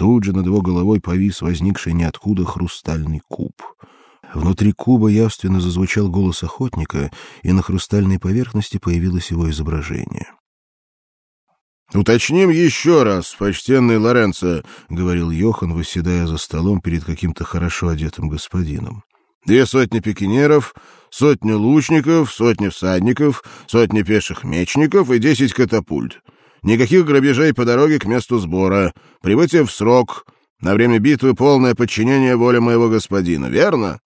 Тут же над его головой повис возникший ниоткуда хрустальный куб. Внутри куба явственно зазвучал голос охотника, и на хрустальной поверхности появилось его изображение. Уточним еще раз, почтенный Лоренцо, говорил Йохан, восседая за столом перед каким-то хорошо одетым господином. Две сотни пикинеров, сотня лучников, сотня всадников, сотня пеших мечников и десять катапульт. Никаких грабежей по дороге к месту сбора. Прибытие в срок. На время битвы полное подчинение воле моего господина. Верно?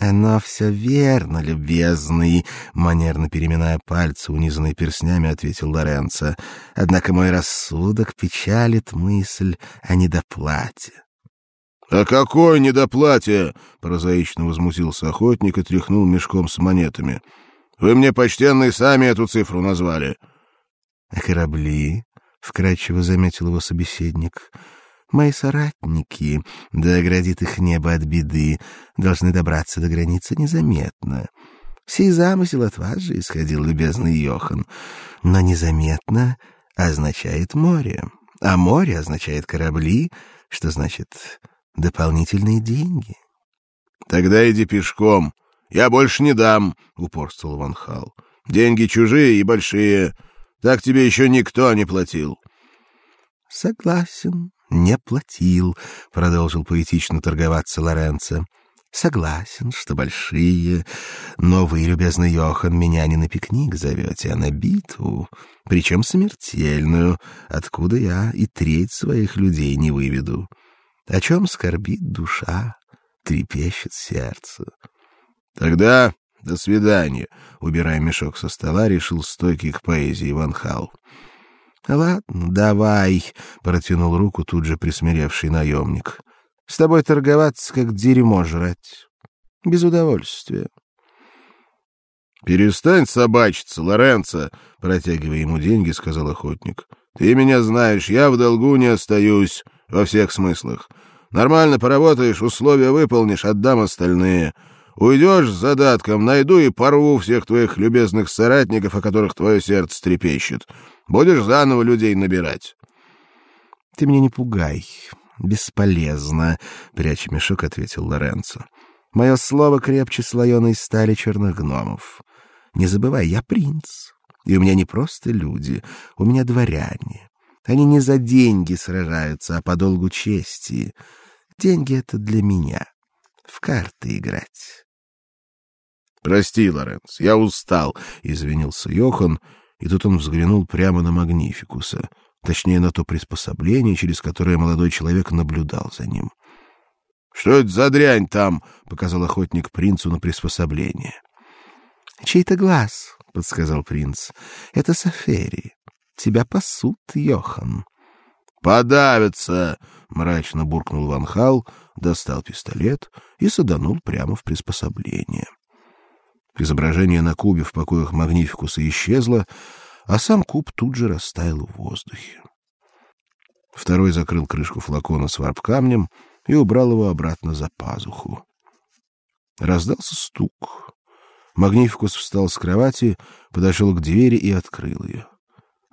Оно все верно, любезный, манерно переминая пальцы, унизанные перстнями, ответил Лоренцо. Однако мой рассудок печалит мысль о недоплате. «О какой недоплате?» — прозаично возмутился охотник и тряхнул мешком с монетами. «Вы мне, почтенные, сами эту цифру назвали». «А корабли?» — вкратчиво заметил его собеседник. Мои соратники, да оградит их небо от беды, должны добраться до границы незаметно. Сей замысел от вас же исходил, любезный Йохан. Но незаметно означает море, а море означает корабли, что значит дополнительные деньги. Тогда иди пешком. Я больше не дам, упорствовал Ван Хал. Деньги чужие и большие. Так тебе еще никто не платил. Согласен, не платил, продолжил поэтично торговаться Лоренцо. Согласен, что большие, но вы, любезный Йохан, меня не на пикник зовете, а на битву, причем смертельную, откуда я и треть своих людей не выведу. О чем скорбит душа, трепещет сердце. Тогда до свидания, убирая мешок со стола, решил стойкий к поэзии Иван Хал. Ладно, давай, протянул руку тут же присмиревший наемник. С тобой торговаться как дерьмо жрать. Без удовольствия. Перестань собачиться, Лоренцо, протягивая ему деньги, сказал охотник. Ты меня знаешь, я в долгу не остаюсь во всех смыслах. Нормально поработаешь, условия выполнишь, отдам остальные. Уйдешь с задатком, найду и порву всех твоих любезных соратников, о которых твое сердце трепещет. Будешь заново людей набирать. Ты меня не пугай. Бесполезно, пряча мешок, ответил Лоренцо. Мое слово крепче слоеной стали черных гномов. Не забывай, я принц. И у меня не просто люди, у меня дворяне. Они не за деньги сражаются, а по долгу чести. Деньги это для меня. В карты играть. Прости, Лоренц, я устал, извинился Йохан и тут он взглянул прямо на Магнификуса, точнее на то приспособление, через которое молодой человек наблюдал за ним. Что это за дрянь там? показал охотник принцу на приспособление. Чей-то глаз, подсказал принц. Это Сафери. Тебя пасут, Йохан. Подавится, мрачно буркнул Ван Хал, достал пистолет и саданул прямо в приспособление. Изображение на кубе в покоях Магнификуса исчезло, а сам куб тут же растаял в воздухе. Второй закрыл крышку флакона с варп-камнем и убрал его обратно за пазуху. Раздался стук. Магнификус встал с кровати, подошел к двери и открыл ее.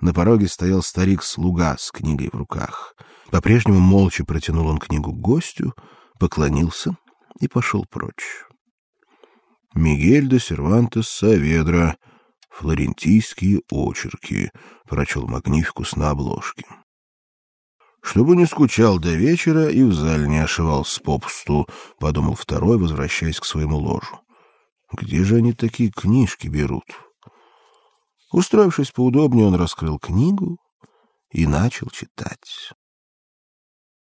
На пороге стоял старик-слуга с книгой в руках. По-прежнему молча протянул он книгу гостю, поклонился и пошел прочь. Мигель де Сервантес Саведра. Флорентийские очерки, прочел Магнификус на обложке. Чтобы не скучал до вечера и в зале не ошивался попусту, подумал второй, возвращаясь к своему ложу. Где же они такие книжки берут? Устроившись поудобнее, он раскрыл книгу и начал читать.